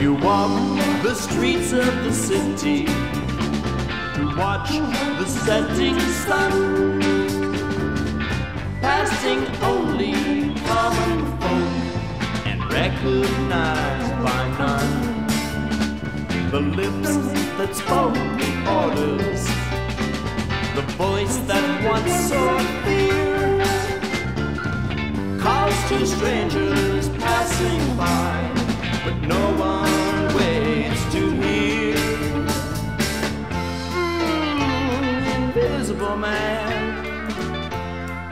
You walk the streets of the city to watch the setting sun, passing only common folk and recognized by none. The lips that spoke the orders, the voice that once saw fear, calls to strangers passing by but no one invisible man,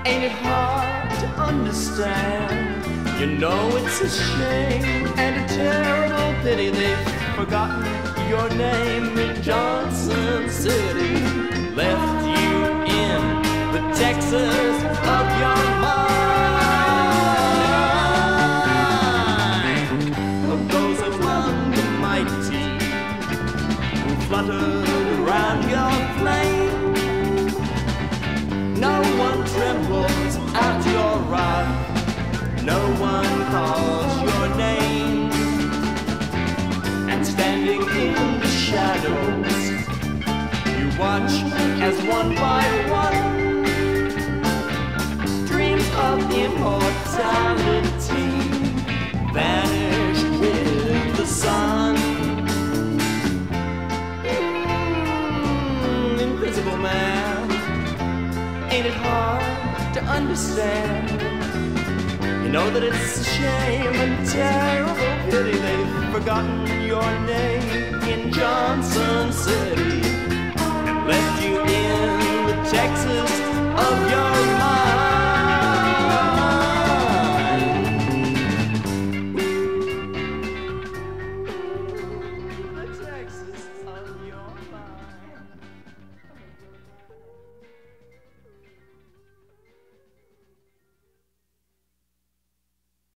ain't it hard to understand? You know it's a shame and a terrible pity they've forgotten your name in Johnson City. Left you in the Texas of your mind. Of those of London mighty who fluttered around your watch as one by one dreams of immortality vanish with the sun. Mm, invisible man, Ain't it hard to understand? You know that it's a shame and terrible pity they've forgotten your name.